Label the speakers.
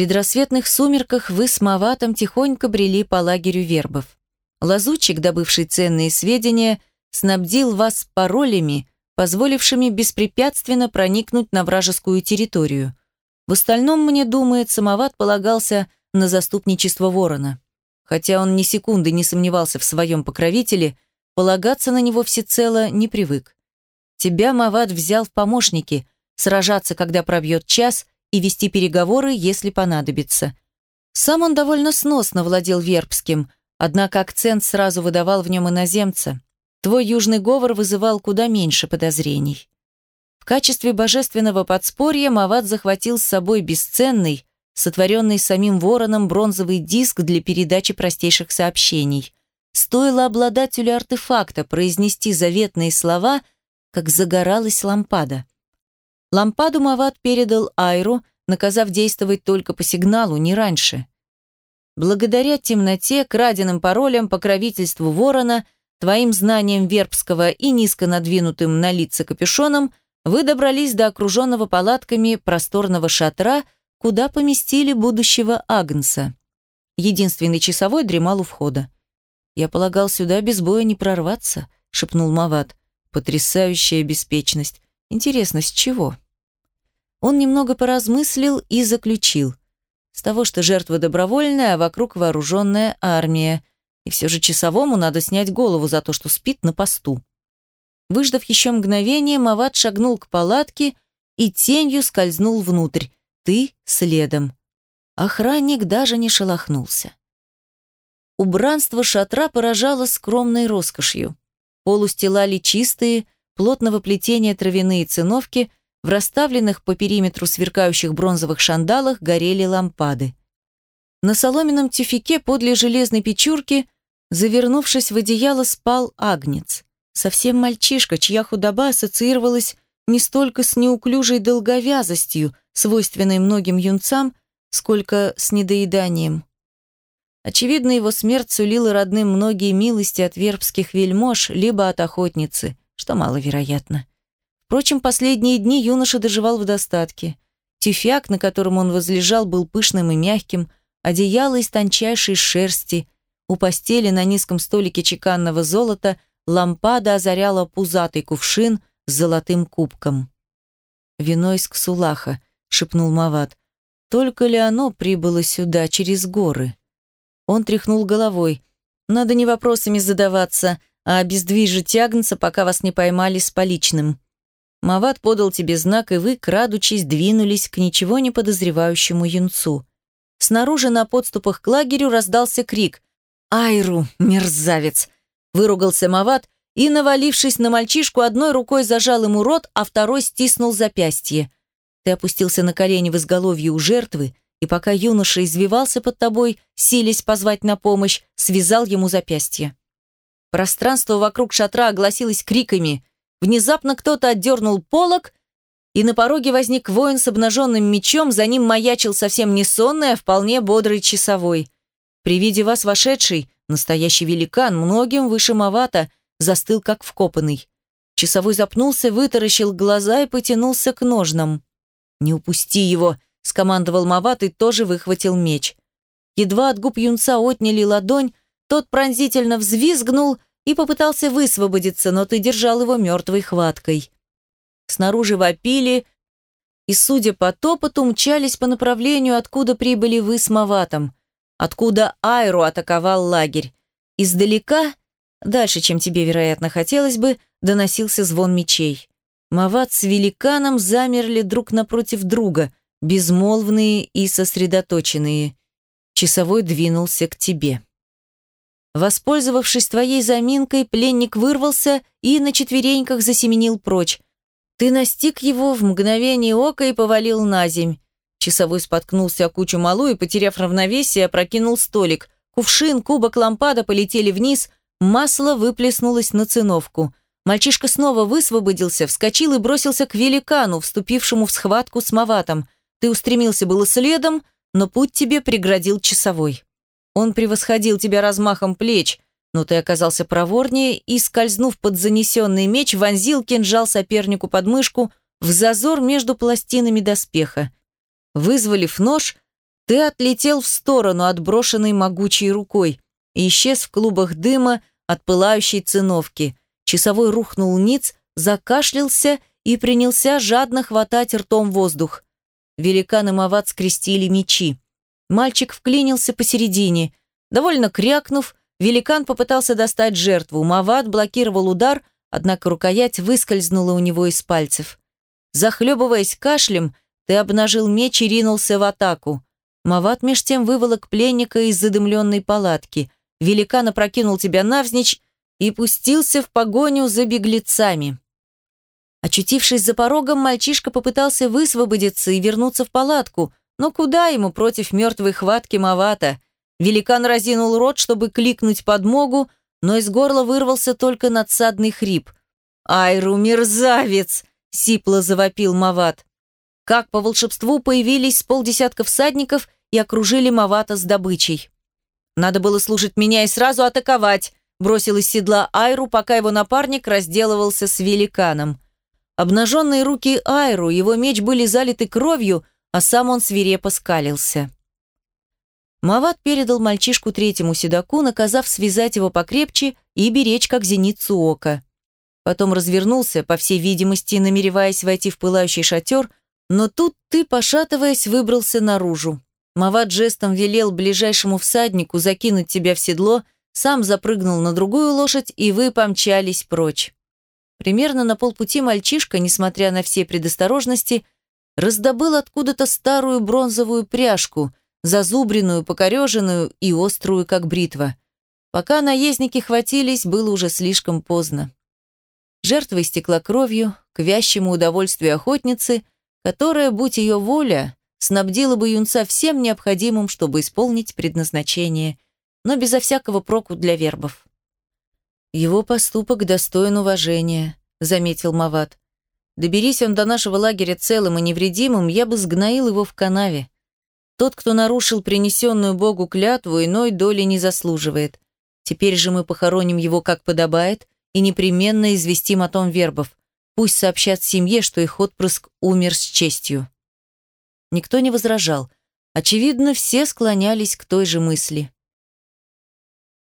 Speaker 1: предрассветных сумерках вы с Маватом тихонько брели по лагерю вербов. Лазучик, добывший ценные сведения, снабдил вас паролями, позволившими беспрепятственно проникнуть на вражескую территорию. В остальном, мне думается, Мават полагался на заступничество ворона. Хотя он ни секунды не сомневался в своем покровителе, полагаться на него всецело не привык. Тебя Мават взял в помощники, сражаться, когда пробьет час, и вести переговоры, если понадобится. Сам он довольно сносно владел вербским, однако акцент сразу выдавал в нем иноземца. Твой южный говор вызывал куда меньше подозрений. В качестве божественного подспорья Мават захватил с собой бесценный, сотворенный самим вороном бронзовый диск для передачи простейших сообщений. Стоило обладателю артефакта произнести заветные слова, как загоралась лампада. Лампаду Мават передал Айру, наказав действовать только по сигналу, не раньше. Благодаря темноте, краденным паролям, покровительству ворона, твоим знаниям вербского и низко надвинутым на лица капюшоном, вы добрались до окруженного палатками просторного шатра – куда поместили будущего Агнца. Единственный часовой дремал у входа. «Я полагал, сюда без боя не прорваться», — шепнул Мават. «Потрясающая беспечность. Интересно, с чего?» Он немного поразмыслил и заключил. С того, что жертва добровольная, а вокруг вооруженная армия. И все же часовому надо снять голову за то, что спит на посту. Выждав еще мгновение, Мават шагнул к палатке и тенью скользнул внутрь, ты следом. Охранник даже не шелохнулся. Убранство шатра поражало скромной роскошью. Пол устилали чистые, плотного плетения травяные циновки, в расставленных по периметру сверкающих бронзовых шандалах горели лампады. На соломенном тюфике подле железной печурки, завернувшись в одеяло, спал агнец. Совсем мальчишка, чья худоба ассоциировалась не столько с неуклюжей долговязостью, свойственной многим юнцам, сколько с недоеданием. Очевидно, его смерть сулила родным многие милости от вербских вельмож, либо от охотницы, что маловероятно. Впрочем, последние дни юноша доживал в достатке. Тюфяк, на котором он возлежал, был пышным и мягким, одеяло из тончайшей шерсти, у постели на низком столике чеканного золота лампада озаряла пузатый кувшин с золотым кубком. Вино из Ксулаха, шепнул Мават. Только ли оно прибыло сюда через горы? Он тряхнул головой. Надо не вопросами задаваться, а обездвижить Агнца, пока вас не поймали с поличным. Мават подал тебе знак, и вы, крадучись, двинулись к ничего не подозревающему юнцу. Снаружи на подступах к лагерю раздался крик. «Айру, мерзавец!» Выругался Мават и, навалившись на мальчишку, одной рукой зажал ему рот, а второй стиснул запястье. Ты опустился на колени в изголовье у жертвы, и пока юноша извивался под тобой, силясь позвать на помощь, связал ему запястье. Пространство вокруг шатра огласилось криками. Внезапно кто-то отдернул полог, и на пороге возник воин с обнаженным мечом, за ним маячил совсем не сонный, а вполне бодрый часовой. При виде вас вошедший, настоящий великан, многим выше Мавата, застыл как вкопанный. Часовой запнулся, вытаращил глаза и потянулся к ножнам. «Не упусти его!» – скомандовал Мават и тоже выхватил меч. Едва от губ юнца отняли ладонь, тот пронзительно взвизгнул и попытался высвободиться, но ты держал его мертвой хваткой. Снаружи вопили, и, судя по топоту, мчались по направлению, откуда прибыли вы с Маватом, откуда Айру атаковал лагерь. Издалека, дальше, чем тебе, вероятно, хотелось бы, доносился звон мечей. Мават с великаном замерли друг напротив друга, безмолвные и сосредоточенные. Часовой двинулся к тебе. Воспользовавшись твоей заминкой, пленник вырвался и на четвереньках засеменил прочь. Ты настиг его в мгновение ока и повалил на земь. Часовой споткнулся о кучу малу и, потеряв равновесие, опрокинул столик. Кувшин, кубок, лампада полетели вниз, масло выплеснулось на циновку. Мальчишка снова высвободился, вскочил и бросился к великану, вступившему в схватку с Маватом. Ты устремился было следом, но путь тебе преградил часовой. Он превосходил тебя размахом плеч, но ты оказался проворнее и, скользнув под занесенный меч, вонзил кинжал сопернику под мышку в зазор между пластинами доспеха. Вызволив нож, ты отлетел в сторону, отброшенной могучей рукой, и исчез в клубах дыма от пылающей циновки. Часовой рухнул ниц, закашлялся и принялся жадно хватать ртом воздух. Великан и Мават скрестили мечи. Мальчик вклинился посередине. Довольно крякнув, великан попытался достать жертву. Мават блокировал удар, однако рукоять выскользнула у него из пальцев. Захлебываясь кашлем, ты обнажил меч и ринулся в атаку. Мават меж тем выволок пленника из задымленной палатки. Великан опрокинул тебя навзничь и пустился в погоню за беглецами. Очутившись за порогом, мальчишка попытался высвободиться и вернуться в палатку, но куда ему против мертвой хватки Мавата? Великан разинул рот, чтобы кликнуть подмогу, но из горла вырвался только надсадный хрип. «Айру, мерзавец!» — сипло завопил Мават. Как по волшебству появились полдесятка всадников и окружили Мавата с добычей. «Надо было слушать меня и сразу атаковать», — бросил из седла Айру, пока его напарник разделывался с великаном. Обнаженные руки Айру, его меч были залиты кровью, а сам он свирепо скалился. Мават передал мальчишку третьему седаку, наказав связать его покрепче и беречь как зеницу ока. Потом развернулся, по всей видимости, намереваясь войти в пылающий шатер, но тут ты, пошатываясь, выбрался наружу. Мават жестом велел ближайшему всаднику закинуть тебя в седло, сам запрыгнул на другую лошадь, и вы помчались прочь. Примерно на полпути мальчишка, несмотря на все предосторожности, раздобыл откуда-то старую бронзовую пряжку, зазубренную, покореженную и острую, как бритва. Пока наездники хватились, было уже слишком поздно. Жертва истекла кровью, к вящему удовольствию охотницы, которая, будь ее воля, снабдила бы юнца всем необходимым, чтобы исполнить предназначение, но безо всякого проку для вербов. «Его поступок достоин уважения», — заметил Мават. «Доберись он до нашего лагеря целым и невредимым, я бы сгноил его в канаве. Тот, кто нарушил принесенную Богу клятву, иной доли не заслуживает. Теперь же мы похороним его как подобает и непременно известим о том вербов. Пусть сообщат семье, что их отпрыск умер с честью». Никто не возражал. Очевидно, все склонялись к той же мысли.